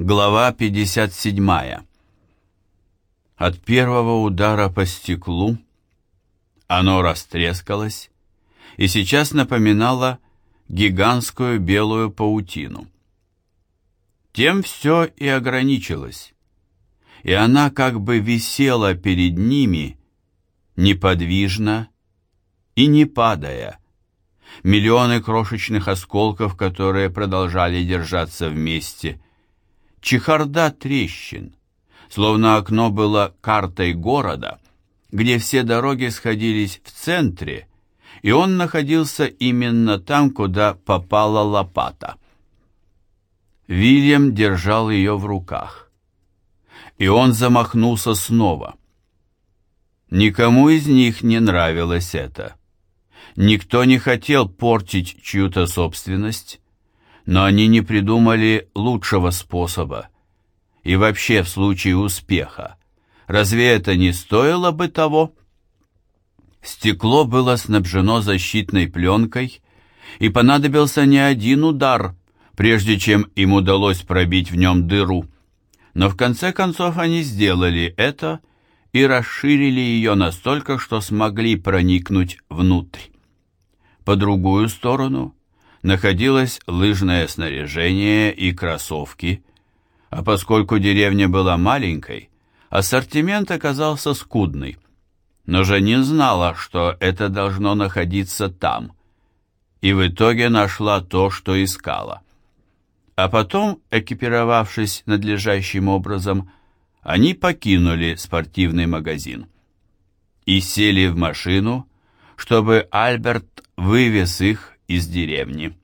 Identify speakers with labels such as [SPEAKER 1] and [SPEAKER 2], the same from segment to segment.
[SPEAKER 1] Глава 57. От первого удара по стеклу оно растрескалось и сейчас напоминало гигантскую белую паутину. Тем все и ограничилось, и она как бы висела перед ними, неподвижно и не падая. Миллионы крошечных осколков, которые продолжали держаться вместе – чехарда трещин, словно окно было картой города, где все дороги сходились в центре, и он находился именно там, куда попала лопата. Вильям держал ее в руках, и он замахнулся снова. Никому из них не нравилось это. Никто не хотел портить чью-то собственность, но они не придумали лучшего способа. И вообще в случае успеха, разве это не стоило бы того? Стекло было снабжено защитной пленкой, и понадобился не один удар, прежде чем им удалось пробить в нем дыру. Но в конце концов они сделали это и расширили ее настолько, что смогли проникнуть внутрь. По другую сторону находилось лыжное снаряжение и кроссовки, а поскольку деревня была маленькой, ассортимент оказался скудный. Но Жанин знала, что это должно находиться там, и в итоге нашла то, что искала. А потом, экипировавшись надлежащим образом, они покинули спортивный магазин и сели в машину, чтобы Альберт вывез их из деревни.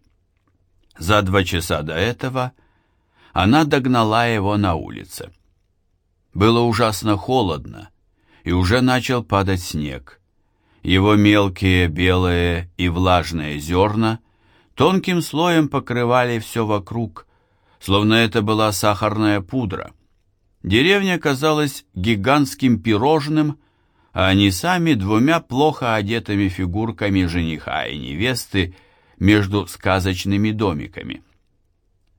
[SPEAKER 1] За два часа до этого она догнала его на улице. Было ужасно холодно, и уже начал падать снег. Его мелкие белые и влажные зерна тонким слоем покрывали все вокруг, словно это была сахарная пудра. Деревня казалась гигантским пирожным, а они сами двумя плохо одетыми фигурками жениха и невесты между сказочными домиками.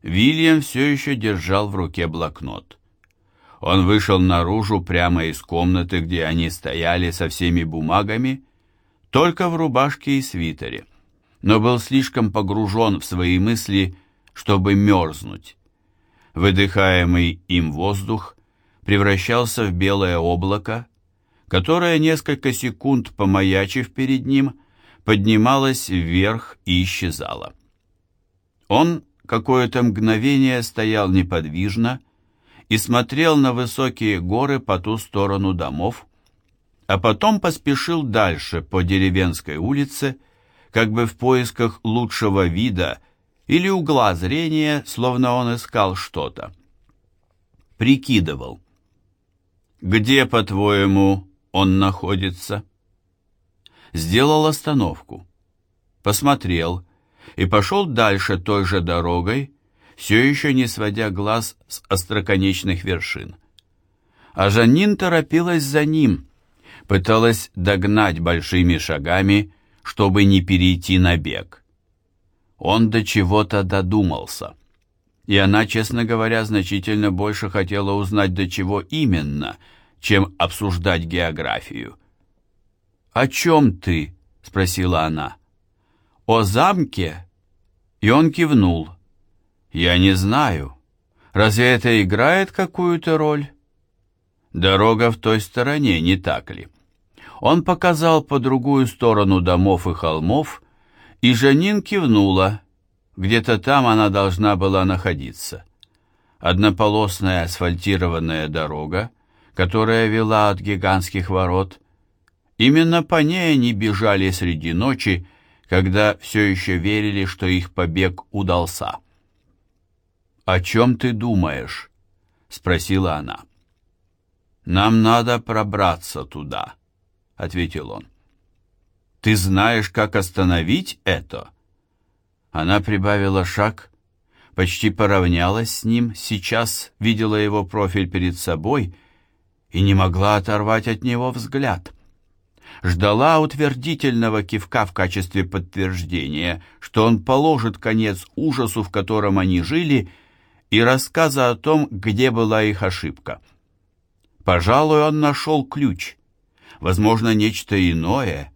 [SPEAKER 1] Вильям все еще держал в руке блокнот. Он вышел наружу прямо из комнаты, где они стояли со всеми бумагами, только в рубашке и свитере, но был слишком погружен в свои мысли, чтобы мерзнуть. Выдыхаемый им воздух превращался в белое облако, которое несколько секунд помаячив перед ним, поднималась вверх и исчезала. Он какое-то мгновение стоял неподвижно и смотрел на высокие горы по ту сторону домов, а потом поспешил дальше по деревенской улице, как бы в поисках лучшего вида или угла зрения, словно он искал что-то. Прикидывал. «Где, по-твоему, он находится?» Сделал остановку, посмотрел и пошел дальше той же дорогой, все еще не сводя глаз с остроконечных вершин. А Жанин торопилась за ним, пыталась догнать большими шагами, чтобы не перейти на бег. Он до чего-то додумался, и она, честно говоря, значительно больше хотела узнать, до чего именно, чем обсуждать географию. «О чем ты?» — спросила она. «О замке?» И он кивнул. «Я не знаю. Разве это играет какую-то роль?» «Дорога в той стороне, не так ли?» Он показал по другую сторону домов и холмов, и Жанин кивнула. Где-то там она должна была находиться. Однополосная асфальтированная дорога, которая вела от гигантских ворот, Именно по ней они бежали среди ночи, когда все еще верили, что их побег удался. «О чем ты думаешь?» — спросила она. «Нам надо пробраться туда», — ответил он. «Ты знаешь, как остановить это?» Она прибавила шаг, почти поравнялась с ним, сейчас видела его профиль перед собой и не могла оторвать от него взгляд ждала утвердительного кивка в качестве подтверждения, что он положит конец ужасу, в котором они жили, и рассказа о том, где была их ошибка. Пожалуй, он нашел ключ. Возможно, нечто иное.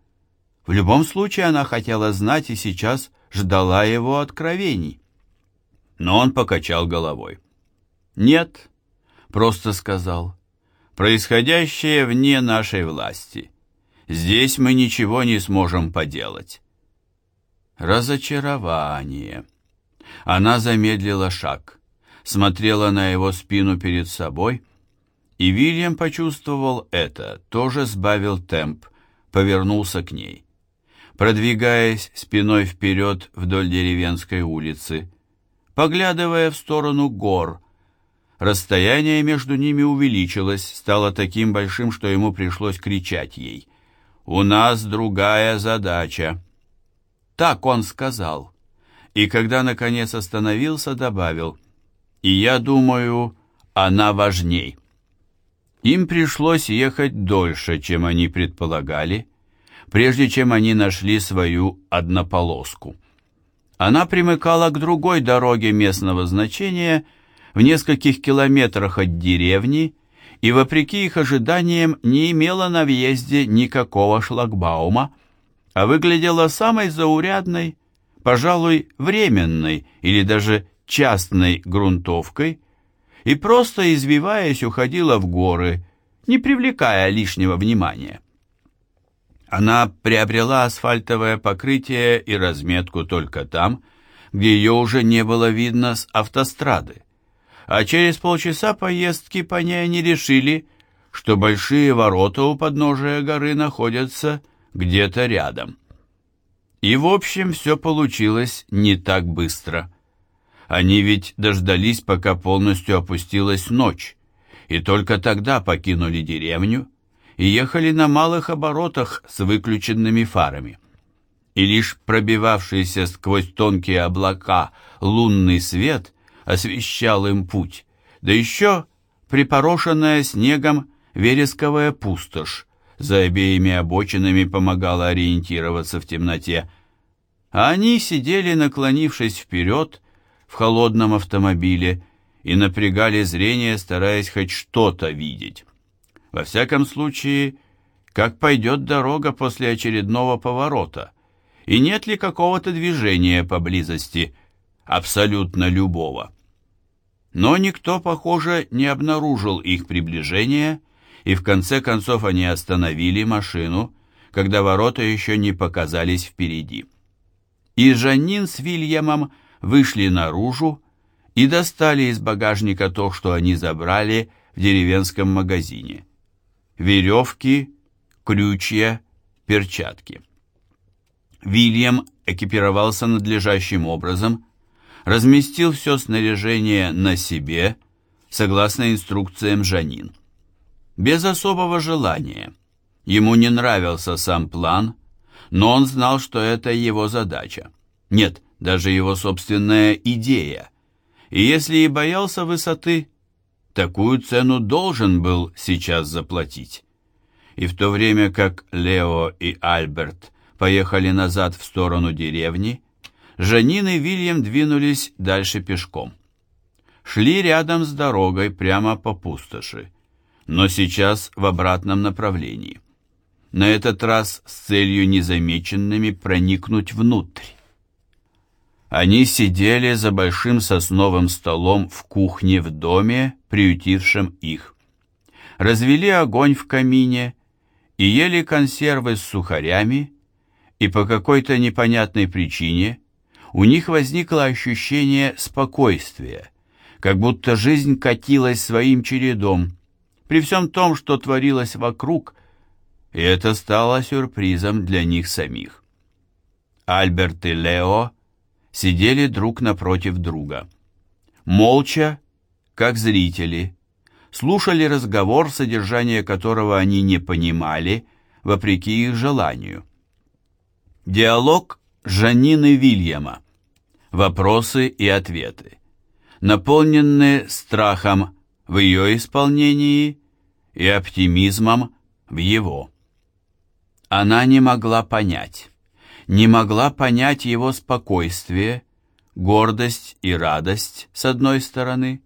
[SPEAKER 1] В любом случае, она хотела знать и сейчас ждала его откровений. Но он покачал головой. «Нет», — просто сказал, — «происходящее вне нашей власти. Здесь мы ничего не сможем поделать». Разочарование. Она замедлила шаг, смотрела на его спину перед собой, и Вильям почувствовал это, тоже сбавил темп, повернулся к ней. Продвигаясь спиной вперед вдоль деревенской улицы, поглядывая в сторону гор, расстояние между ними увеличилось, стало таким большим, что ему пришлось кричать ей. «У нас другая задача». Так он сказал и когда наконец остановился, добавил, «И я думаю, она важней». Им пришлось ехать дольше, чем они предполагали, прежде чем они нашли свою однополоску. Она примыкала к другой дороге местного значения в нескольких километрах от деревни и, вопреки их ожиданиям, не имела на въезде никакого шлагбаума, а выглядела самой заурядной, пожалуй, временной или даже частной грунтовкой и просто извиваясь уходила в горы, не привлекая лишнего внимания. Она приобрела асфальтовое покрытие и разметку только там, где ее уже не было видно с автострады, а через полчаса поездки по ней они решили, что большие ворота у подножия горы находятся где-то рядом. И в общем все получилось не так быстро. Они ведь дождались, пока полностью опустилась ночь, и только тогда покинули деревню и ехали на малых оборотах с выключенными фарами. И лишь пробивавшийся сквозь тонкие облака лунный свет освещал им путь, да еще припорошенная снегом вересковая пустошь, за обеими обочинами помогала ориентироваться в темноте, а они сидели, наклонившись вперед, в холодном автомобиле и напрягали зрение, стараясь хоть что-то видеть. Во всяком случае, как пойдет дорога после очередного поворота, и нет ли какого-то движения поблизости, абсолютно любого. Но никто, похоже, не обнаружил их приближения, и в конце концов они остановили машину, когда ворота еще не показались впереди. И Жаннин с Вильямом вышли наружу и достали из багажника то, что они забрали в деревенском магазине. Веревки, крючья, перчатки. Вильям экипировался надлежащим образом, разместил все снаряжение на себе, согласно инструкциям Жанин без особого желания. Ему не нравился сам план, но он знал, что это его задача. Нет, даже его собственная идея. И если и боялся высоты, такую цену должен был сейчас заплатить. И в то время как Лео и Альберт поехали назад в сторону деревни, Жанин и Вильям двинулись дальше пешком. Шли рядом с дорогой прямо по пустоши но сейчас в обратном направлении. На этот раз с целью незамеченными проникнуть внутрь. Они сидели за большим сосновым столом в кухне в доме, приютившем их. Развели огонь в камине и ели консервы с сухарями, и по какой-то непонятной причине у них возникло ощущение спокойствия, как будто жизнь катилась своим чередом, при всем том, что творилось вокруг, и это стало сюрпризом для них самих. Альберт и Лео сидели друг напротив друга. Молча, как зрители, слушали разговор, содержание которого они не понимали, вопреки их желанию. Диалог Жанины Вильяма. Вопросы и ответы. Наполненные страхом в ее исполнении и оптимизмом в его. Она не могла понять, не могла понять его спокойствие, гордость и радость с одной стороны,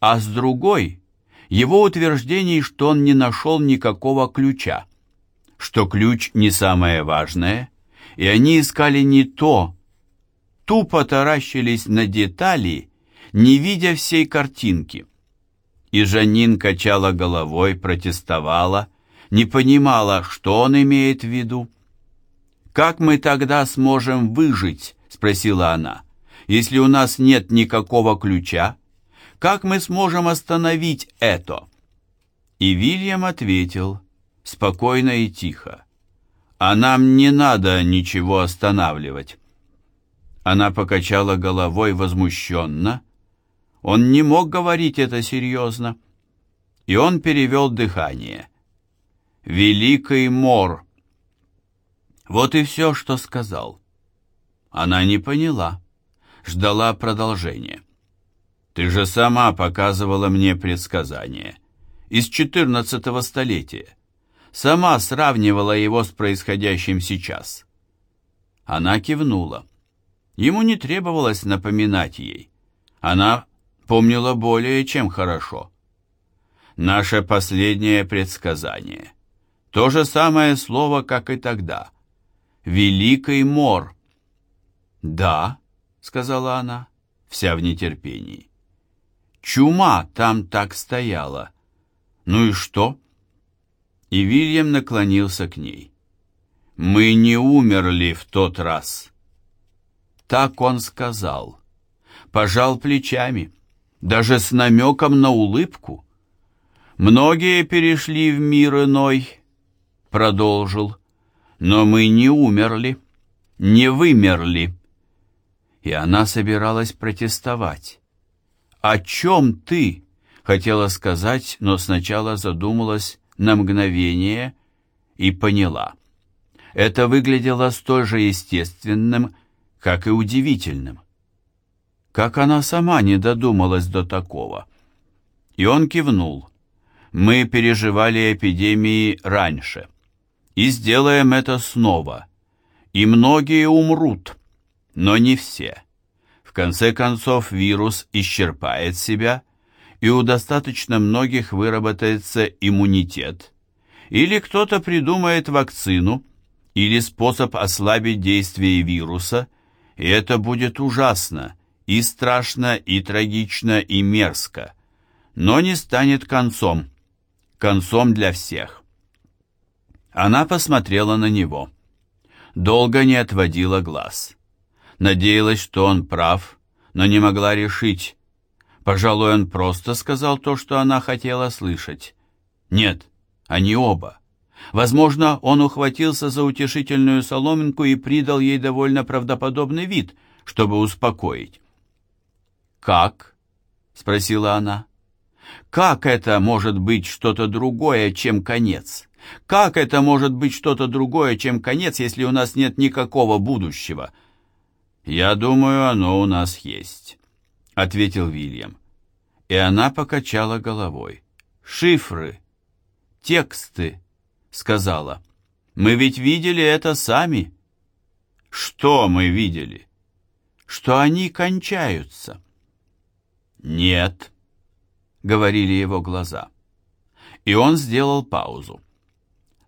[SPEAKER 1] а с другой — его утверждений, что он не нашел никакого ключа, что ключ не самое важное, и они искали не то, тупо таращились на детали, не видя всей картинки. И Жанин качала головой, протестовала, не понимала, что он имеет в виду. «Как мы тогда сможем выжить?» — спросила она. «Если у нас нет никакого ключа, как мы сможем остановить это?» И Вильям ответил, спокойно и тихо. «А нам не надо ничего останавливать». Она покачала головой возмущенно. Он не мог говорить это серьезно. И он перевел дыхание. «Великий мор!» Вот и все, что сказал. Она не поняла, ждала продолжения. Ты же сама показывала мне предсказание. Из четырнадцатого столетия. Сама сравнивала его с происходящим сейчас. Она кивнула. Ему не требовалось напоминать ей. Она помнила более чем хорошо. Наше последнее предсказание. То же самое слово, как и тогда — Великий мор. Да, сказала она, вся в нетерпении. Чума там так стояла. Ну и что? И Вильям наклонился к ней. Мы не умерли в тот раз. Так он сказал. Пожал плечами, даже с намеком на улыбку. Многие перешли в мир иной, продолжил но мы не умерли, не вымерли. И она собиралась протестовать. «О чем ты?» — хотела сказать, но сначала задумалась на мгновение и поняла. Это выглядело столь же естественным, как и удивительным. Как она сама не додумалась до такого. И он кивнул. «Мы переживали эпидемии раньше» и сделаем это снова. И многие умрут, но не все. В конце концов вирус исчерпает себя, и у достаточно многих выработается иммунитет. Или кто-то придумает вакцину, или способ ослабить действие вируса, и это будет ужасно, и страшно, и трагично, и мерзко, но не станет концом, концом для всех. Она посмотрела на него. Долго не отводила глаз. Надеялась, что он прав, но не могла решить. Пожалуй, он просто сказал то, что она хотела слышать. Нет, они оба. Возможно, он ухватился за утешительную соломинку и придал ей довольно правдоподобный вид, чтобы успокоить. «Как?» — спросила она. «Как это может быть что-то другое, чем конец?» Как это может быть что-то другое, чем конец, если у нас нет никакого будущего? Я думаю, оно у нас есть, ответил Вильям. И она покачала головой. Шифры, тексты, сказала. Мы ведь видели это сами. Что мы видели? Что они кончаются. Нет, говорили его глаза. И он сделал паузу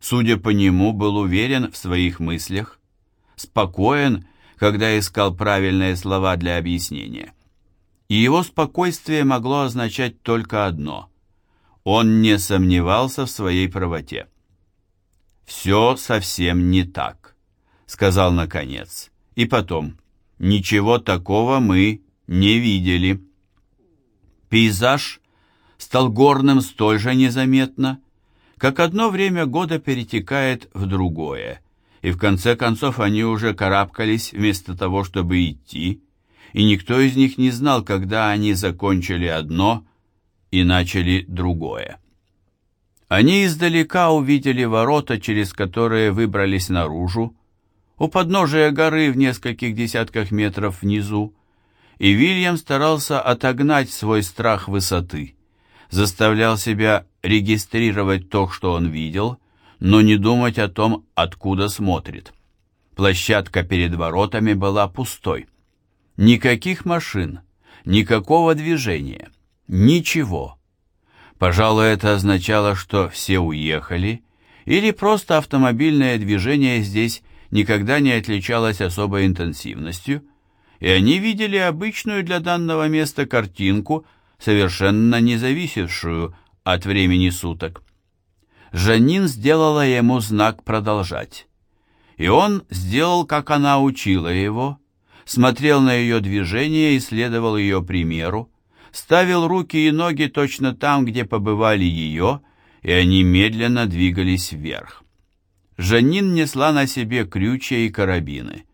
[SPEAKER 1] судя по нему, был уверен в своих мыслях, спокоен, когда искал правильные слова для объяснения. И его спокойствие могло означать только одно. Он не сомневался в своей правоте. «Все совсем не так», — сказал наконец. И потом, «Ничего такого мы не видели». Пейзаж стал горным столь же незаметно, как одно время года перетекает в другое, и в конце концов они уже карабкались вместо того, чтобы идти, и никто из них не знал, когда они закончили одно и начали другое. Они издалека увидели ворота, через которые выбрались наружу, у подножия горы в нескольких десятках метров внизу, и Вильям старался отогнать свой страх высоты заставлял себя регистрировать то, что он видел, но не думать о том, откуда смотрит. Площадка перед воротами была пустой. Никаких машин, никакого движения, ничего. Пожалуй, это означало, что все уехали, или просто автомобильное движение здесь никогда не отличалось особой интенсивностью, и они видели обычную для данного места картинку, совершенно не зависевшую от времени суток. Жанин сделала ему знак «продолжать». И он сделал, как она учила его, смотрел на ее движение и следовал ее примеру, ставил руки и ноги точно там, где побывали ее, и они медленно двигались вверх. Жанин несла на себе крючья и карабины,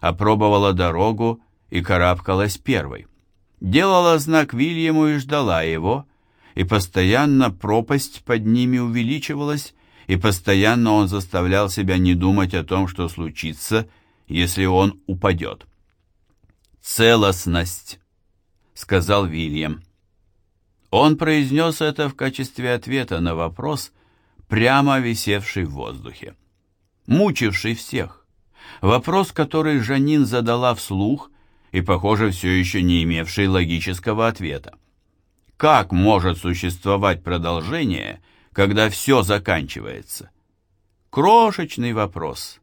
[SPEAKER 1] опробовала дорогу и карабкалась первой. Делала знак Вильяму и ждала его, и постоянно пропасть под ними увеличивалась, и постоянно он заставлял себя не думать о том, что случится, если он упадет. «Целостность», — сказал Вильям. Он произнес это в качестве ответа на вопрос, прямо висевший в воздухе, мучивший всех. Вопрос, который Жанин задала вслух и, похоже, все еще не имевший логического ответа. Как может существовать продолжение, когда все заканчивается? Крошечный вопрос.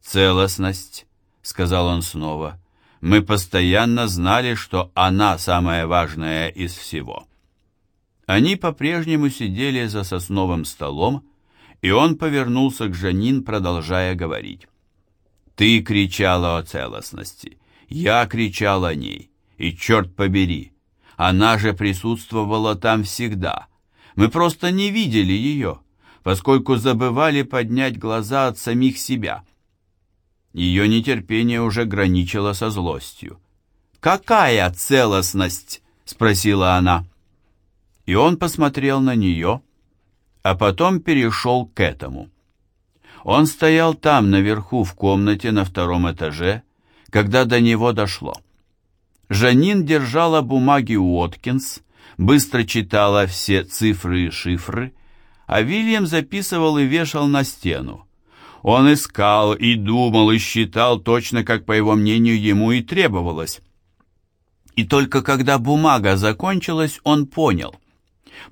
[SPEAKER 1] «Целостность», — сказал он снова, — «мы постоянно знали, что она самая важная из всего». Они по-прежнему сидели за сосновым столом, и он повернулся к Жанин, продолжая говорить. «Ты кричала о целостности, я кричал о ней, и черт побери, она же присутствовала там всегда. Мы просто не видели ее, поскольку забывали поднять глаза от самих себя. Ее нетерпение уже граничило со злостью. «Какая целостность?» — спросила она. И он посмотрел на нее, а потом перешел к этому. Он стоял там, наверху, в комнате на втором этаже, когда до него дошло. Жанин держала бумаги Уоткинс, быстро читала все цифры и шифры, а Вильям записывал и вешал на стену. Он искал и думал и считал точно, как, по его мнению, ему и требовалось. И только когда бумага закончилась, он понял.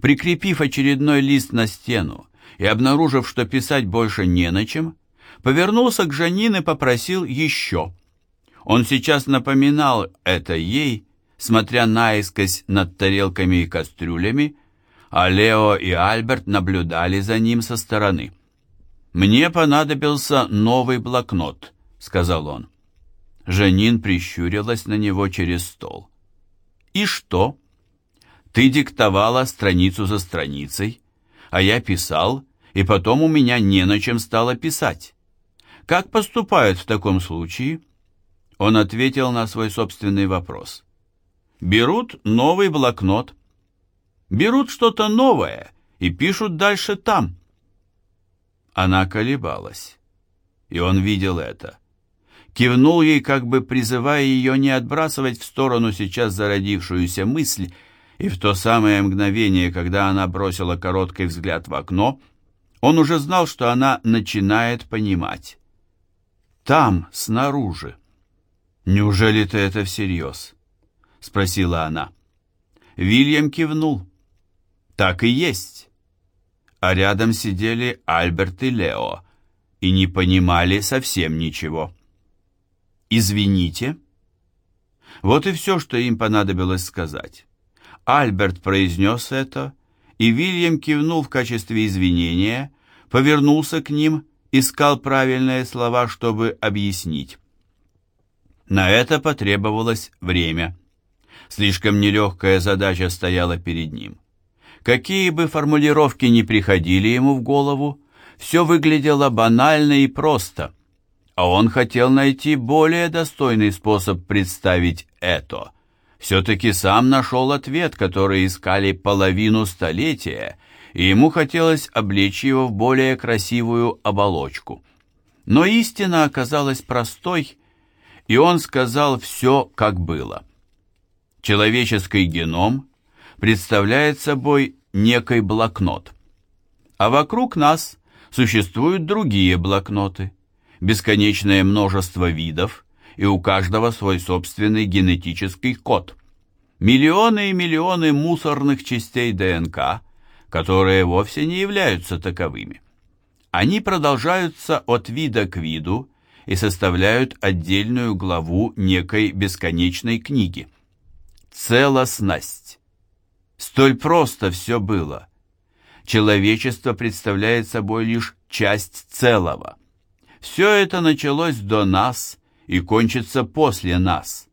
[SPEAKER 1] Прикрепив очередной лист на стену и обнаружив, что писать больше не на чем, повернулся к Жанин и попросил еще – он сейчас напоминал это ей, смотря наискось над тарелками и кастрюлями, а Лео и Альберт наблюдали за ним со стороны. «Мне понадобился новый блокнот», — сказал он. Жанин прищурилась на него через стол. «И что?» «Ты диктовала страницу за страницей, а я писал, и потом у меня не на чем стало писать. Как поступают в таком случае?» Он ответил на свой собственный вопрос. Берут новый блокнот. Берут что-то новое и пишут дальше там. Она колебалась, и он видел это. Кивнул ей, как бы призывая ее не отбрасывать в сторону сейчас зародившуюся мысль, и в то самое мгновение, когда она бросила короткий взгляд в окно, он уже знал, что она начинает понимать. Там, снаружи. «Неужели ты это всерьез?» — спросила она. Вильям кивнул. «Так и есть». А рядом сидели Альберт и Лео и не понимали совсем ничего. «Извините». Вот и все, что им понадобилось сказать. Альберт произнес это, и Вильям кивнул в качестве извинения, повернулся к ним, искал правильные слова, чтобы объяснить. На это потребовалось время. Слишком нелегкая задача стояла перед ним. Какие бы формулировки ни приходили ему в голову, все выглядело банально и просто, а он хотел найти более достойный способ представить это. Все-таки сам нашел ответ, который искали половину столетия, и ему хотелось облечь его в более красивую оболочку. Но истина оказалась простой и он сказал все, как было. Человеческий геном представляет собой некий блокнот, а вокруг нас существуют другие блокноты, бесконечное множество видов, и у каждого свой собственный генетический код. Миллионы и миллионы мусорных частей ДНК, которые вовсе не являются таковыми. Они продолжаются от вида к виду и составляют отдельную главу некой бесконечной книги. Целостность. Столь просто все было. Человечество представляет собой лишь часть целого. Все это началось до нас и кончится после нас.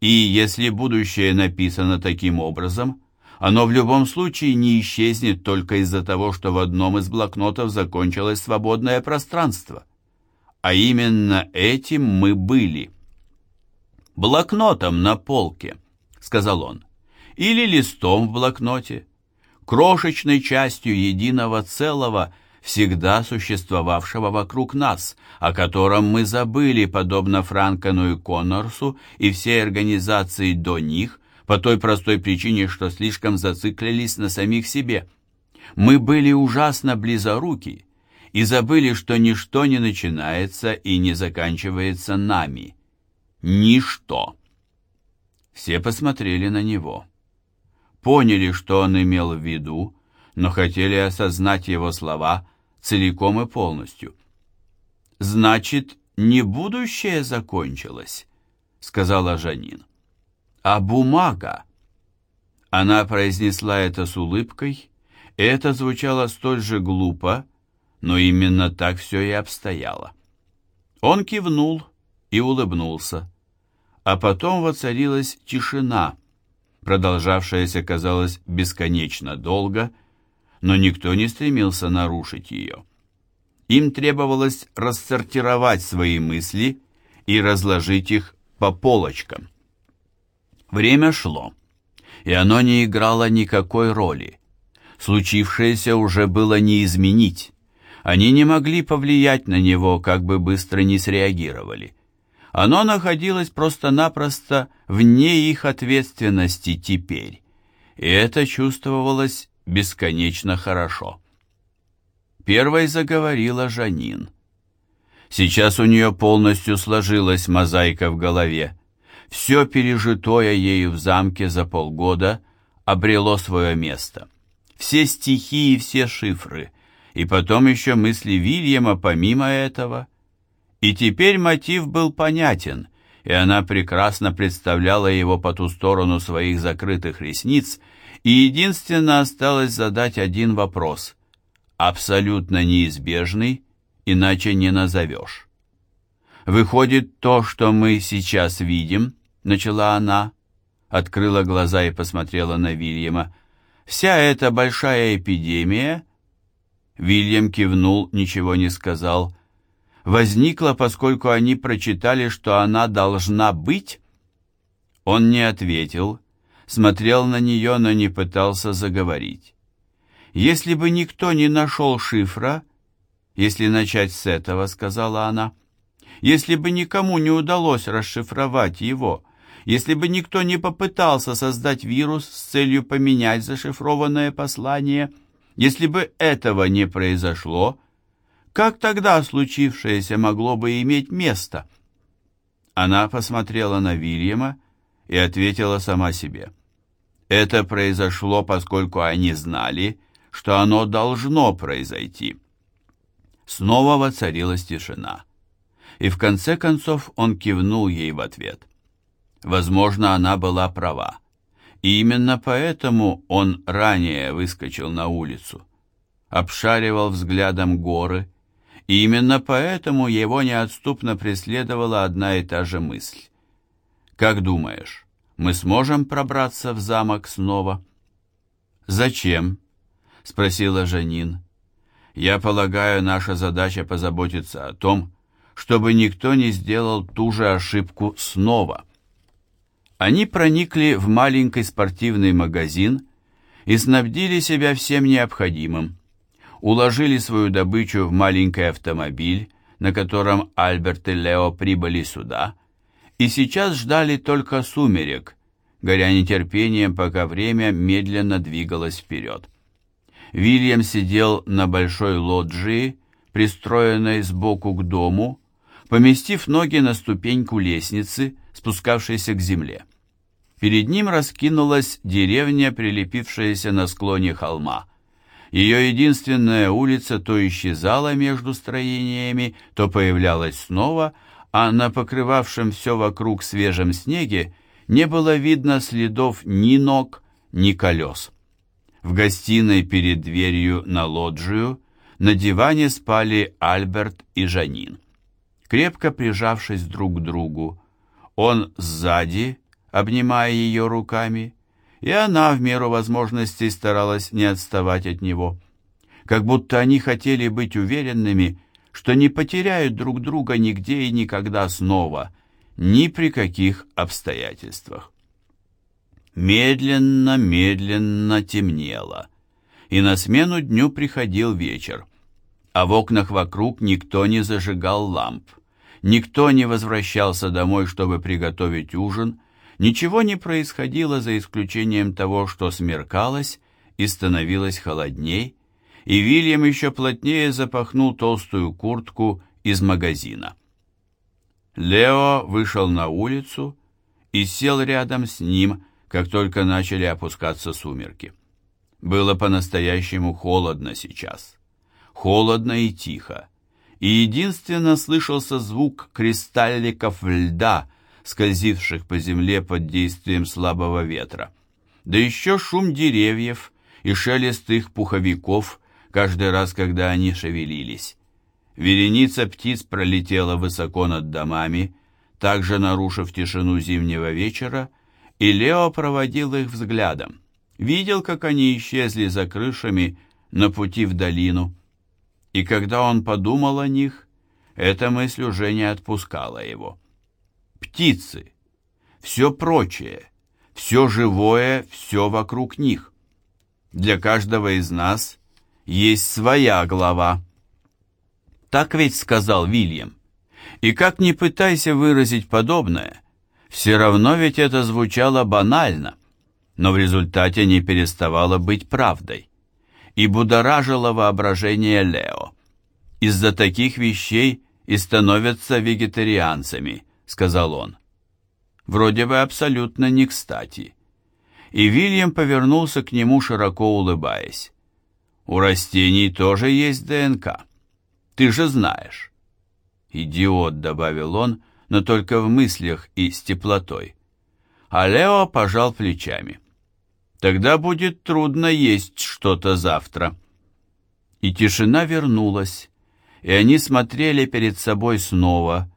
[SPEAKER 1] И если будущее написано таким образом, оно в любом случае не исчезнет только из-за того, что в одном из блокнотов закончилось свободное пространство. А именно этим мы были. «Блокнотом на полке», — сказал он, — «или листом в блокноте, крошечной частью единого целого — всегда существовавшего вокруг нас, о котором мы забыли, подобно Франкену и Коннорсу и всей организации до них, по той простой причине, что слишком зациклились на самих себе. Мы были ужасно близоруки и забыли, что ничто не начинается и не заканчивается нами. Ничто. Все посмотрели на него. Поняли, что он имел в виду, но хотели осознать его слова – целиком и полностью. «Значит, не будущее закончилось», — сказала Жанин, — «а бумага». Она произнесла это с улыбкой, и это звучало столь же глупо, но именно так все и обстояло. Он кивнул и улыбнулся, а потом воцарилась тишина, продолжавшаяся, казалось, бесконечно долго, — но никто не стремился нарушить ее. Им требовалось рассортировать свои мысли и разложить их по полочкам. Время шло, и оно не играло никакой роли. Случившееся уже было не изменить. Они не могли повлиять на него, как бы быстро не среагировали. Оно находилось просто-напросто вне их ответственности теперь, и это чувствовалось бесконечно хорошо. Первой заговорила Жанин. Сейчас у нее полностью сложилась мозаика в голове. Все пережитое ею в замке за полгода обрело свое место. Все стихи и все шифры, и потом еще мысли Вильяма помимо этого. И теперь мотив был понятен, и она прекрасно представляла его по ту сторону своих закрытых ресниц и единственно осталось задать один вопрос, абсолютно неизбежный, иначе не назовешь. «Выходит, то, что мы сейчас видим», — начала она, открыла глаза и посмотрела на Вильяма, «вся эта большая эпидемия...» Вильям кивнул, ничего не сказал. «Возникла, поскольку они прочитали, что она должна быть?» Он не ответил, смотрел на нее, но не пытался заговорить. «Если бы никто не нашел шифра, если начать с этого, — сказала она, — если бы никому не удалось расшифровать его, если бы никто не попытался создать вирус с целью поменять зашифрованное послание, если бы этого не произошло, как тогда случившееся могло бы иметь место?» Она посмотрела на Вильяма и ответила сама себе. Это произошло, поскольку они знали, что оно должно произойти. Снова воцарилась тишина. И в конце концов он кивнул ей в ответ. Возможно, она была права. И именно поэтому он ранее выскочил на улицу. Обшаривал взглядом горы, и именно поэтому его неотступно преследовала одна и та же мысль. «Как думаешь, мы сможем пробраться в замок снова?» «Зачем?» — спросила Жанин. «Я полагаю, наша задача позаботиться о том, чтобы никто не сделал ту же ошибку снова». Они проникли в маленький спортивный магазин и снабдили себя всем необходимым. Уложили свою добычу в маленький автомобиль, на котором Альберт и Лео прибыли сюда — и сейчас ждали только сумерек, горя нетерпением, пока время медленно двигалось вперед. Вильям сидел на большой лоджии, пристроенной сбоку к дому, поместив ноги на ступеньку лестницы, спускавшейся к земле. Перед ним раскинулась деревня, прилепившаяся на склоне холма. Ее единственная улица то исчезала между строениями, то появлялась снова, а на покрывавшем все вокруг свежем снеге не было видно следов ни ног, ни колес. В гостиной перед дверью на лоджию на диване спали Альберт и Жанин. Крепко прижавшись друг к другу, он сзади, обнимая ее руками, и она в меру возможностей старалась не отставать от него, как будто они хотели быть уверенными, что не потеряют друг друга нигде и никогда снова, ни при каких обстоятельствах. Медленно, медленно темнело, и на смену дню приходил вечер, а в окнах вокруг никто не зажигал ламп, никто не возвращался домой, чтобы приготовить ужин, ничего не происходило за исключением того, что смеркалось и становилось холодней, и Вильям еще плотнее запахнул толстую куртку из магазина. Лео вышел на улицу и сел рядом с ним, как только начали опускаться сумерки. Было по-настоящему холодно сейчас. Холодно и тихо. И единственно слышался звук кристалликов льда, скользивших по земле под действием слабого ветра. Да еще шум деревьев и шелест их пуховиков каждый раз, когда они шевелились. Вереница птиц пролетела высоко над домами, также нарушив тишину зимнего вечера, и Лео проводил их взглядом. Видел, как они исчезли за крышами на пути в долину. И когда он подумал о них, эта мысль уже не отпускала его. Птицы, все прочее, все живое, все вокруг них. Для каждого из нас есть своя глава. Так ведь сказал Вильям. И как ни пытайся выразить подобное, все равно ведь это звучало банально, но в результате не переставало быть правдой и будоражило воображение Лео. Из-за таких вещей и становятся вегетарианцами, сказал он. Вроде бы абсолютно не кстати. И Вильям повернулся к нему, широко улыбаясь. У растений тоже есть ДНК. Ты же знаешь. Идиот, добавил он, — но только в мыслях и с теплотой. А Лео пожал плечами. Тогда будет трудно есть что-то завтра. И тишина вернулась, и они смотрели перед собой снова,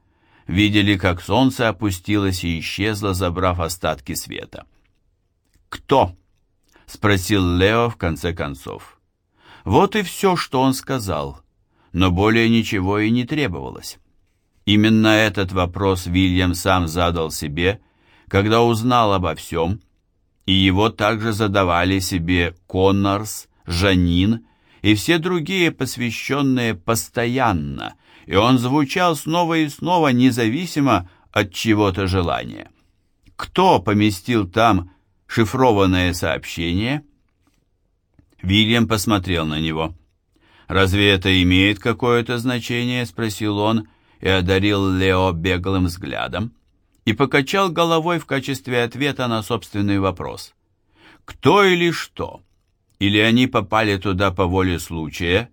[SPEAKER 1] видели, как солнце опустилось и исчезло, забрав остатки света. «Кто?» — спросил Лео в конце концов. Вот и все, что он сказал, но более ничего и не требовалось. Именно этот вопрос Вильям сам задал себе, когда узнал обо всем, и его также задавали себе Коннорс, Жанин и все другие посвященные постоянно, и он звучал снова и снова независимо от чего-то желания. Кто поместил там шифрованное сообщение? Вильям посмотрел на него. «Разве это имеет какое-то значение?» — спросил он, — и одарил Лео беглым взглядом и покачал головой в качестве ответа на собственный вопрос. Кто или что? Или они попали туда по воле случая,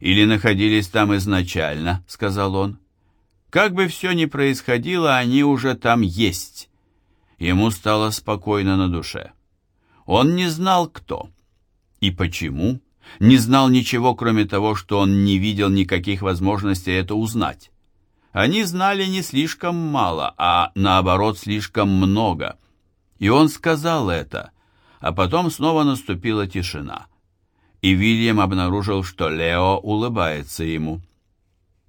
[SPEAKER 1] или находились там изначально, сказал он. Как бы все ни происходило, они уже там есть. Ему стало спокойно на душе. Он не знал, кто и почему, не знал ничего, кроме того, что он не видел никаких возможностей это узнать. Они знали не слишком мало, а наоборот слишком много. И он сказал это, а потом снова наступила тишина. И Вильям обнаружил, что Лео улыбается ему.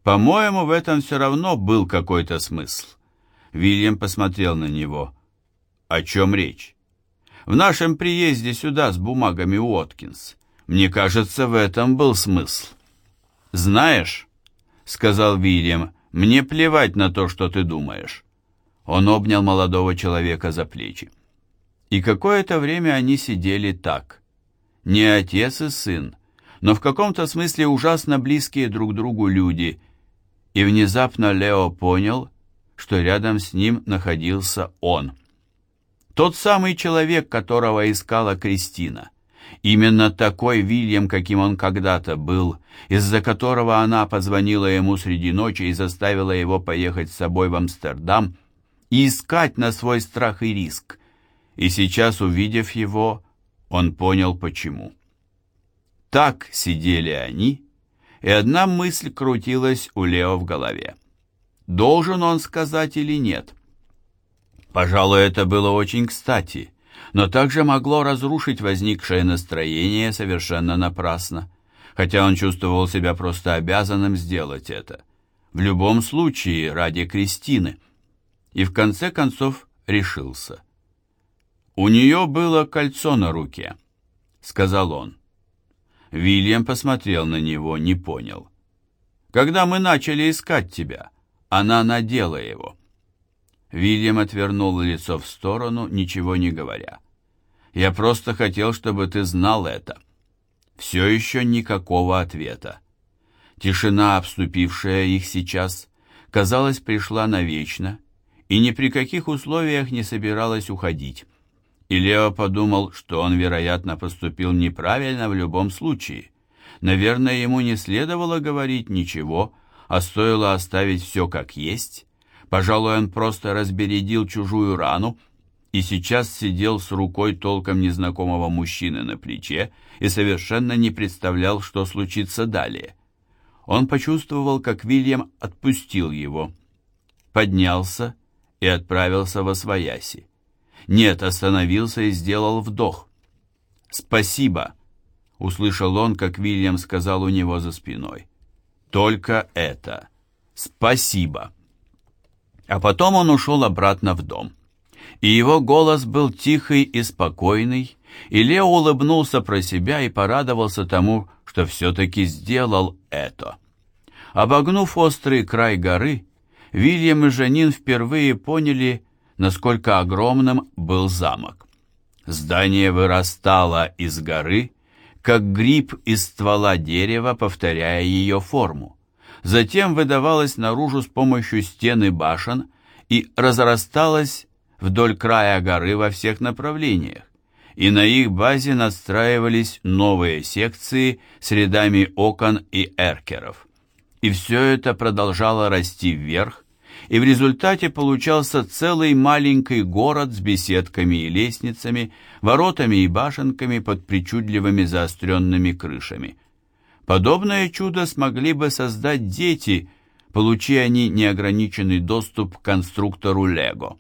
[SPEAKER 1] По-моему, в этом все равно был какой-то смысл. Вильям посмотрел на него. О чем речь? В нашем приезде сюда с бумагами Уоткинс. Мне кажется, в этом был смысл. Знаешь, сказал Вильям, — мне плевать на то, что ты думаешь». Он обнял молодого человека за плечи. И какое-то время они сидели так. Не отец и сын, но в каком-то смысле ужасно близкие друг другу люди. И внезапно Лео понял, что рядом с ним находился он. Тот самый человек, которого искала Кристина. Именно такой Вильям, каким он когда-то был, из-за которого она позвонила ему среди ночи и заставила его поехать с собой в Амстердам и искать на свой страх и риск. И сейчас, увидев его, он понял, почему. Так сидели они, и одна мысль крутилась у Лео в голове. Должен он сказать или нет? Пожалуй, это было очень кстати, но также могло разрушить возникшее настроение совершенно напрасно, хотя он чувствовал себя просто обязанным сделать это. В любом случае, ради Кристины. И в конце концов решился. «У нее было кольцо на руке», — сказал он. Вильям посмотрел на него, не понял. «Когда мы начали искать тебя, она надела его». Вильям отвернул лицо в сторону, ничего не говоря. «Я просто хотел, чтобы ты знал это». Все еще никакого ответа. Тишина, обступившая их сейчас, казалось, пришла навечно и ни при каких условиях не собиралась уходить. И Лео подумал, что он, вероятно, поступил неправильно в любом случае. Наверное, ему не следовало говорить ничего, а стоило оставить все как есть. Пожалуй, он просто разбередил чужую рану и сейчас сидел с рукой толком незнакомого мужчины на плече и совершенно не представлял, что случится далее. Он почувствовал, как Вильям отпустил его, поднялся и отправился во свояси. Нет, остановился и сделал вдох. «Спасибо», — услышал он, как Вильям сказал у него за спиной. «Только это. Спасибо». А потом он ушел обратно в дом. И его голос был тихий и спокойный, и Лео улыбнулся про себя и порадовался тому, что все-таки сделал это. Обогнув острый край горы, Вильям и Жанин впервые поняли, насколько огромным был замок. Здание вырастало из горы, как гриб из ствола дерева, повторяя ее форму затем выдавалась наружу с помощью стены башен и разрасталась вдоль края горы во всех направлениях, и на их базе настраивались новые секции с рядами окон и эркеров. И все это продолжало расти вверх, и в результате получался целый маленький город с беседками и лестницами, воротами и башенками под причудливыми заостренными крышами – Подобное чудо смогли бы создать дети, получи они неограниченный доступ к конструктору Лего.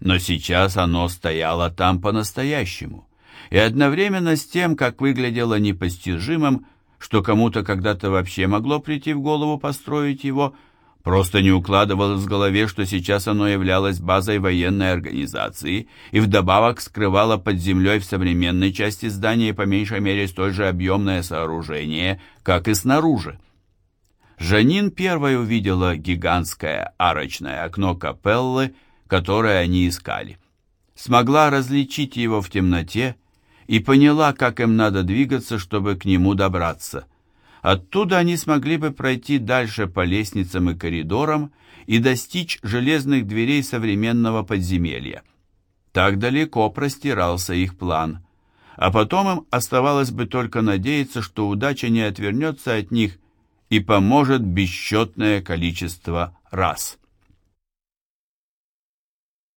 [SPEAKER 1] Но сейчас оно стояло там по-настоящему. И одновременно с тем, как выглядело непостижимым, что кому-то когда-то вообще могло прийти в голову построить его – Просто не укладывалось в голове, что сейчас оно являлось базой военной организации и вдобавок скрывало под землей в современной части здания по меньшей мере столь же объемное сооружение, как и снаружи. Жанин первой увидела гигантское арочное окно капеллы, которое они искали. Смогла различить его в темноте и поняла, как им надо двигаться, чтобы к нему добраться – Оттуда они смогли бы пройти дальше по лестницам и коридорам и достичь железных дверей современного подземелья. Так далеко простирался их план. А потом им оставалось бы только надеяться, что удача не отвернется от них и поможет бесчетное количество раз.